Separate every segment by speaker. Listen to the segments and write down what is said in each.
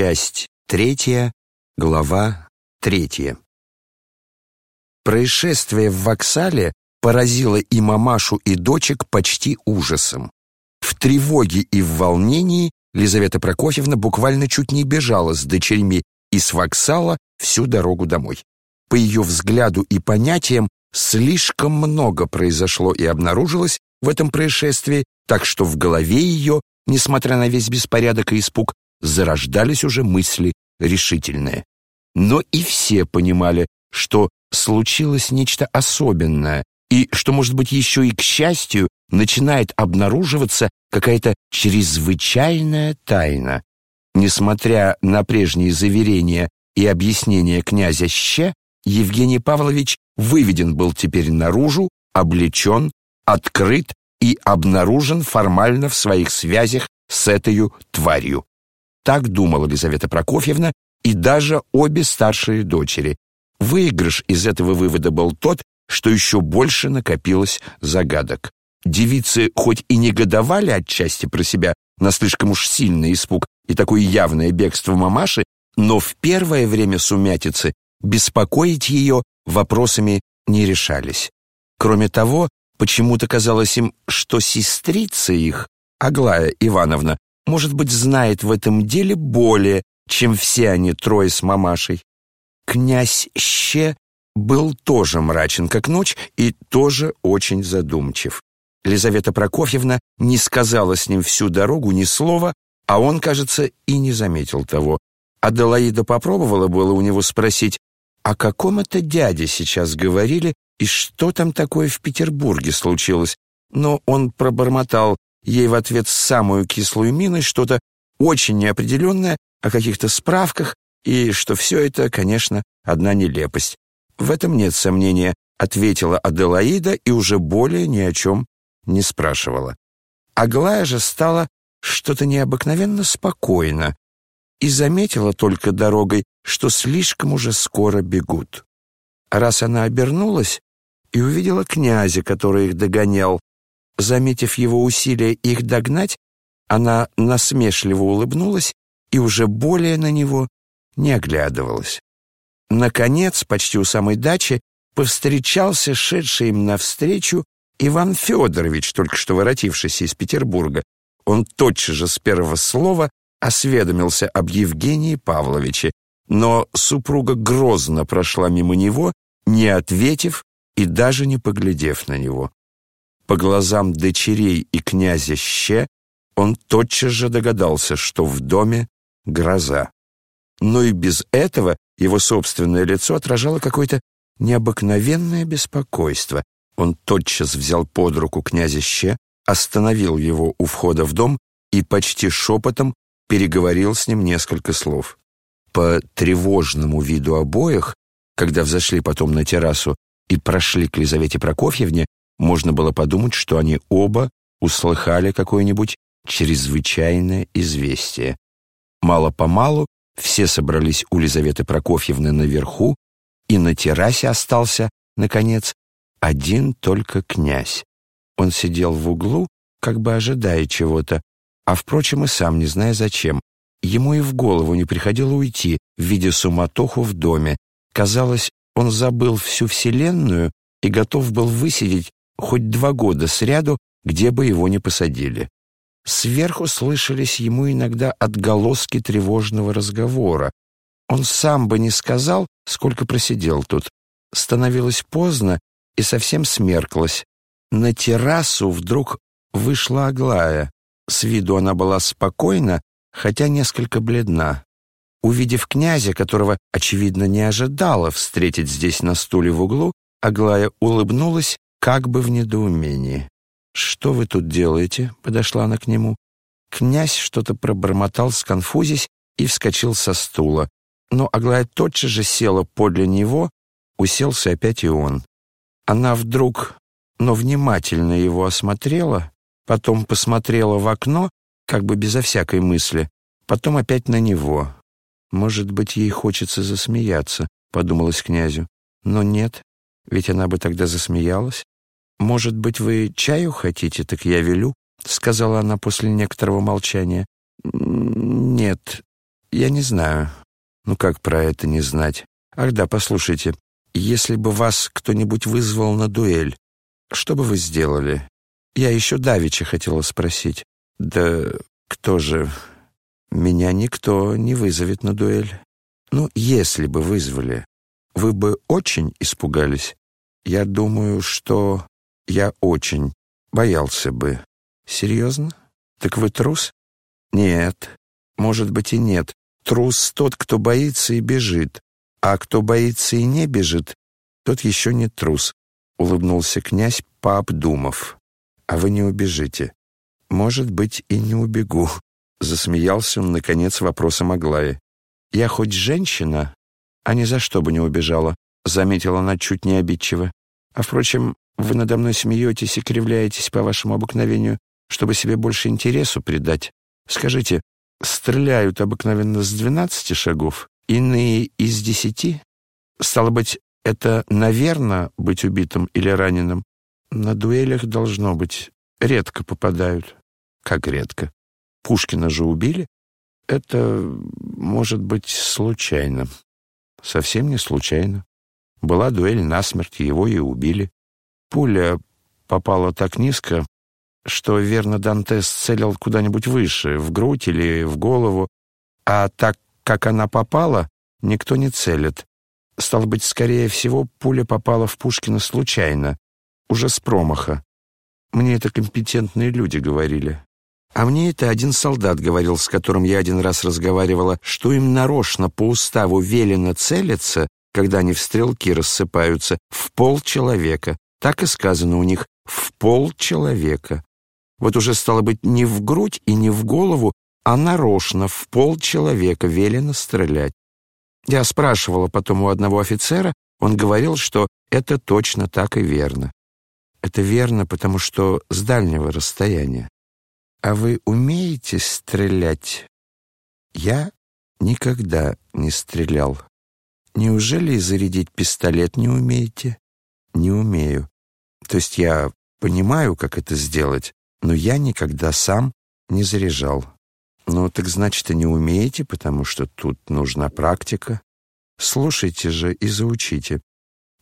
Speaker 1: Часть третья, глава третья. Происшествие в Воксале поразило и мамашу, и дочек почти ужасом. В тревоге и в волнении Лизавета Прокофьевна буквально чуть не бежала с дочерьми из Воксала всю дорогу домой. По ее взгляду и понятиям, слишком много произошло и обнаружилось в этом происшествии, так что в голове ее, несмотря на весь беспорядок и испуг, зарождались уже мысли решительные. Но и все понимали, что случилось нечто особенное, и что, может быть, еще и к счастью, начинает обнаруживаться какая-то чрезвычайная тайна. Несмотря на прежние заверения и объяснения князя Ще, Евгений Павлович выведен был теперь наружу, облечен, открыт и обнаружен формально в своих связях с этой тварью. Так думала Елизавета Прокофьевна и даже обе старшие дочери. Выигрыш из этого вывода был тот, что еще больше накопилось загадок. Девицы хоть и негодовали отчасти про себя на слишком уж сильный испуг и такое явное бегство мамаши, но в первое время сумятицы беспокоить ее вопросами не решались. Кроме того, почему-то казалось им, что сестрица их, Аглая Ивановна, может быть, знает в этом деле более, чем все они трое с мамашей. Князь Ще был тоже мрачен, как ночь, и тоже очень задумчив. Лизавета Прокофьевна не сказала с ним всю дорогу ни слова, а он, кажется, и не заметил того. Аделаида попробовала было у него спросить, о каком это дяде сейчас говорили и что там такое в Петербурге случилось, но он пробормотал ей в ответ самую кислую миной что-то очень неопределенное о каких-то справках, и что все это, конечно, одна нелепость. В этом нет сомнения, ответила Аделаида и уже более ни о чем не спрашивала. Аглая же стала что-то необыкновенно спокойно и заметила только дорогой, что слишком уже скоро бегут. Раз она обернулась и увидела князя, который их догонял, Заметив его усилия их догнать, она насмешливо улыбнулась и уже более на него не оглядывалась. Наконец, почти у самой дачи, повстречался шедший им навстречу Иван Федорович, только что воротившийся из Петербурга. Он тотчас же с первого слова осведомился об Евгении Павловиче, но супруга грозно прошла мимо него, не ответив и даже не поглядев на него. По глазам дочерей и князя Ще он тотчас же догадался, что в доме гроза. Но и без этого его собственное лицо отражало какое-то необыкновенное беспокойство. Он тотчас взял под руку князя Ще, остановил его у входа в дом и почти шепотом переговорил с ним несколько слов. По тревожному виду обоих, когда взошли потом на террасу и прошли к Лизавете Прокофьевне, можно было подумать, что они оба услыхали какое-нибудь чрезвычайное известие. Мало-помалу все собрались у Лизаветы Прокофьевны наверху, и на террасе остался, наконец, один только князь. Он сидел в углу, как бы ожидая чего-то, а, впрочем, и сам не зная зачем. Ему и в голову не приходило уйти, видя суматоху в доме. Казалось, он забыл всю вселенную и готов был высидеть хоть два года сряду, где бы его ни посадили. Сверху слышались ему иногда отголоски тревожного разговора. Он сам бы не сказал, сколько просидел тут. Становилось поздно и совсем смерклось. На террасу вдруг вышла Аглая. С виду она была спокойна, хотя несколько бледна. Увидев князя, которого, очевидно, не ожидала встретить здесь на стуле в углу, Аглая улыбнулась как бы в недоумении. «Что вы тут делаете?» — подошла она к нему. Князь что-то пробормотал, сконфузясь, и вскочил со стула. Но Аглая тотчас же села подле него, уселся опять и он. Она вдруг, но внимательно его осмотрела, потом посмотрела в окно, как бы безо всякой мысли, потом опять на него. «Может быть, ей хочется засмеяться», — подумалось князю. «Но нет, ведь она бы тогда засмеялась. «Может быть, вы чаю хотите, так я велю», — сказала она после некоторого молчания. «Нет, Я не знаю. Ну как про это не знать? Ах да, послушайте, если бы вас кто-нибудь вызвал на дуэль, что бы вы сделали? Я еще Давича хотела спросить. Да кто же? Меня никто не вызовет на дуэль. Ну, если бы вызвали, вы бы очень испугались. Я думаю, что я очень боялся бы. Серьезно? Так вы трус? Нет. Может быть и нет. Трус тот, кто боится и бежит. А кто боится и не бежит, тот еще не трус. Улыбнулся князь, пообдумав. А вы не убежите. Может быть, и не убегу. Засмеялся он, наконец, вопросом Аглаи. «Я хоть женщина, а ни за что бы не убежала», заметила она чуть не обидчиво. «А, впрочем, вы надо мной смеетесь и кривляетесь по вашему обыкновению, чтобы себе больше интересу придать. Скажите, стреляют обыкновенно с двенадцати шагов, иные из десяти? Стало быть, это, наверное, быть убитым или раненым? На дуэлях должно быть. Редко попадают. Как редко? Пушкина же убили? Это может быть случайно. Совсем не случайно. Была дуэль насмерть, его и убили. Пуля попала так низко, что, верно, Дантес целил куда-нибудь выше, в грудь или в голову, а так как она попала, никто не целит. Стало быть, скорее всего, пуля попала в Пушкина случайно, уже с промаха. Мне это компетентные люди говорили. А мне это один солдат говорил, с которым я один раз разговаривала, что им нарочно по уставу велено целиться, когда они в стрелки рассыпаются, в пол человека. Так и сказано у них «в пол человека». Вот уже стало быть не в грудь и не в голову, а нарочно в пол человека велено стрелять. Я спрашивала потом у одного офицера, он говорил, что это точно так и верно. Это верно, потому что с дальнего расстояния. «А вы умеете стрелять?» «Я никогда не стрелял». «Неужели зарядить пистолет не умеете?» «Не умею. То есть я понимаю, как это сделать, но я никогда сам не заряжал». «Ну, так значит, и не умеете, потому что тут нужна практика. Слушайте же и заучите.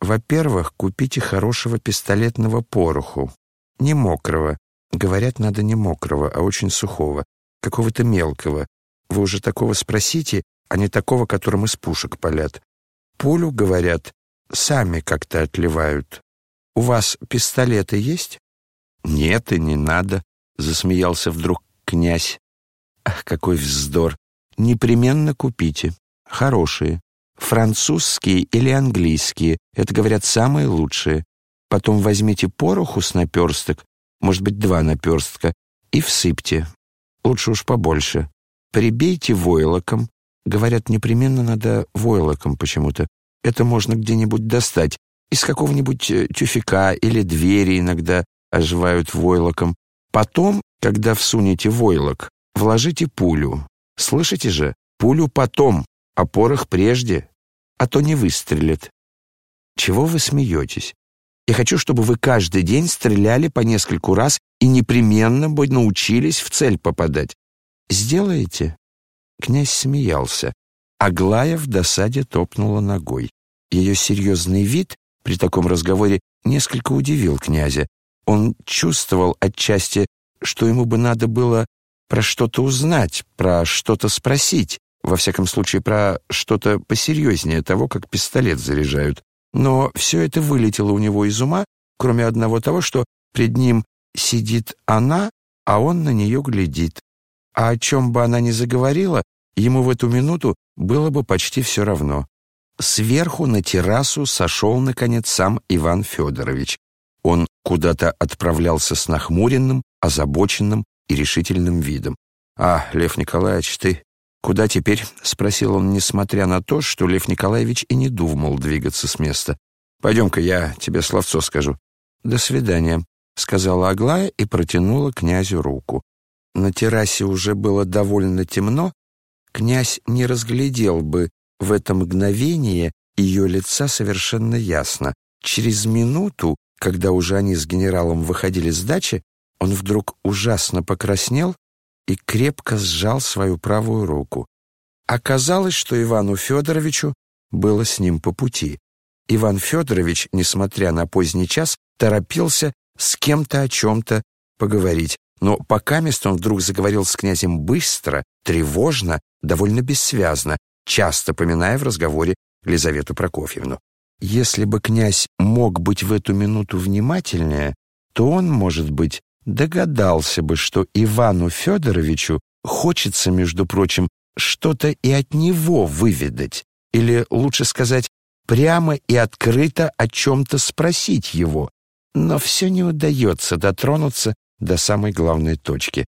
Speaker 1: Во-первых, купите хорошего пистолетного пороху, не мокрого, Говорят, надо не мокрого, а очень сухого, какого-то мелкого. Вы уже такого спросите, а не такого, которым из пушек палят. Пулю, говорят, сами как-то отливают. У вас пистолеты есть? Нет, и не надо, засмеялся вдруг князь. Ах, какой вздор. Непременно купите. Хорошие. Французские или английские. Это, говорят, самые лучшие. Потом возьмите пороху с наперсток может быть, два наперстка, и всыпьте. Лучше уж побольше. Прибейте войлоком. Говорят, непременно надо войлоком почему-то. Это можно где-нибудь достать. Из какого-нибудь э, тюфика или двери иногда оживают войлоком. Потом, когда всунете войлок, вложите пулю. Слышите же? Пулю потом, а порох прежде, а то не выстрелит. Чего вы смеетесь? Я хочу, чтобы вы каждый день стреляли по нескольку раз и непременно бы научились в цель попадать. Сделаете?» Князь смеялся. Аглая в досаде топнула ногой. Ее серьезный вид при таком разговоре несколько удивил князя. Он чувствовал отчасти, что ему бы надо было про что-то узнать, про что-то спросить, во всяком случае, про что-то посерьезнее того, как пистолет заряжают. Но все это вылетело у него из ума, кроме одного того, что пред ним сидит она, а он на нее глядит. А о чем бы она ни заговорила, ему в эту минуту было бы почти все равно. Сверху на террасу сошел, наконец, сам Иван Федорович. Он куда-то отправлялся с нахмуренным, озабоченным и решительным видом. «А, Лев Николаевич, ты «Куда теперь?» — спросил он, несмотря на то, что Лев Николаевич и не думал двигаться с места. «Пойдем-ка, я тебе словцо скажу». «До свидания», — сказала Аглая и протянула князю руку. На террасе уже было довольно темно. Князь не разглядел бы в это мгновение ее лица совершенно ясно. Через минуту, когда уже они с генералом выходили с дачи, он вдруг ужасно покраснел и крепко сжал свою правую руку. оказалось, что Ивану Федоровичу было с ним по пути. Иван Федорович, несмотря на поздний час, торопился с кем-то о чем-то поговорить. Но пока место он вдруг заговорил с князем быстро, тревожно, довольно бессвязно, часто поминая в разговоре Лизавету Прокофьевну. Если бы князь мог быть в эту минуту внимательнее, то он, может быть, догадался бы, что Ивану Федоровичу хочется, между прочим, что-то и от него выведать, или, лучше сказать, прямо и открыто о чем-то спросить его. Но все не удается дотронуться до самой главной точки.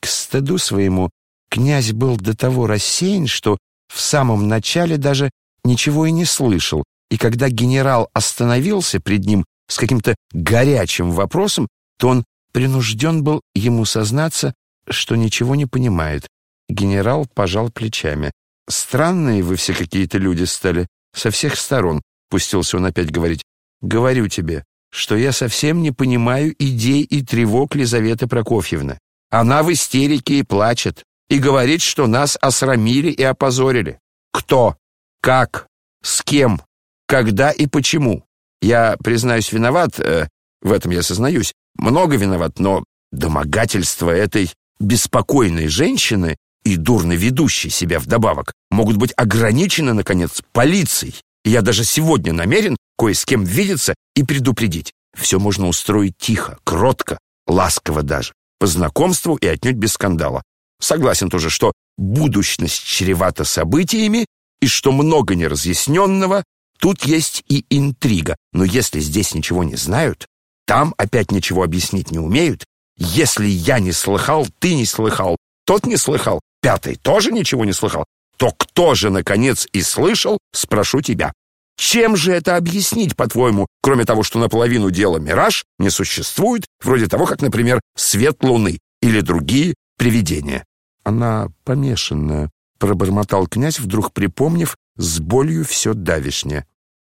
Speaker 1: К стыду своему князь был до того рассеян, что в самом начале даже ничего и не слышал, и когда генерал остановился пред ним с каким-то горячим вопросом, то он принужден был ему сознаться, что ничего не понимает. Генерал пожал плечами. «Странные вы все какие-то люди стали, со всех сторон», — пустился он опять говорить. «Говорю тебе, что я совсем не понимаю идей и тревог Лизаветы Прокофьевны. Она в истерике и плачет, и говорит, что нас осрамили и опозорили. Кто? Как? С кем? Когда и почему? Я, признаюсь, виноват, э, в этом я сознаюсь, много виноват, но домогательство этой беспокойной женщины и дурно ведущей себя вдобавок могут быть ограничены, наконец, полицией. Я даже сегодня намерен кое с кем видеться и предупредить. Все можно устроить тихо, кротко, ласково даже, по знакомству и отнюдь без скандала. Согласен тоже, что будущность чревата событиями и что много неразъясненного, тут есть и интрига. Но если здесь ничего не знают, там опять ничего объяснить не умеют, если я не слыхал, ты не слыхал, тот не слыхал, пятый тоже ничего не слыхал, то кто же, наконец, и слышал, спрошу тебя. Чем же это объяснить, по-твоему, кроме того, что наполовину дела мираж не существует, вроде того, как, например, свет луны или другие привидения? Она помешанная, пробормотал князь, вдруг припомнив с болью все давишнее.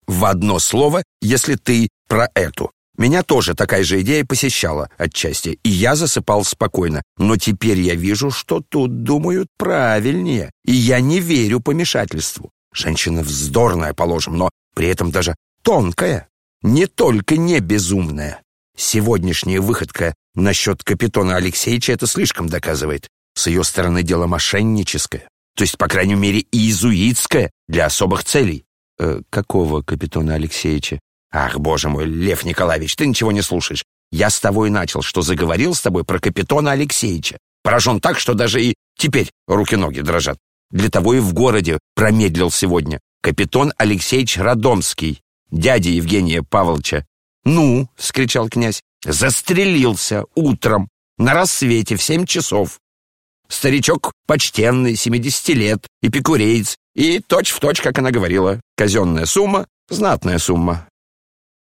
Speaker 1: В одно слово, если ты про эту. Меня тоже такая же идея посещала отчасти, и я засыпал спокойно. Но теперь я вижу, что тут думают правильнее, и я не верю помешательству. Женщина вздорная, положим, но при этом даже тонкая, не только не безумная. Сегодняшняя выходка насчет капитона Алексеевича это слишком доказывает. С ее стороны дело мошенническое, то есть, по крайней мере, иезуитское для особых целей. Э, какого капитана Алексеевича? Ах, боже мой, Лев Николаевич, ты ничего не слушаешь. Я с того и начал, что заговорил с тобой про капитана Алексеевича. Поражен так, что даже и теперь руки-ноги дрожат. Для того и в городе промедлил сегодня. Капитан Алексеевич Радомский, дядя Евгения Павловича. «Ну!» — скричал князь. «Застрелился утром, на рассвете, в семь часов. Старичок почтенный, семидесяти лет, эпикуреец, и точь-в-точь, точь, как она говорила, казенная сумма, знатная сумма.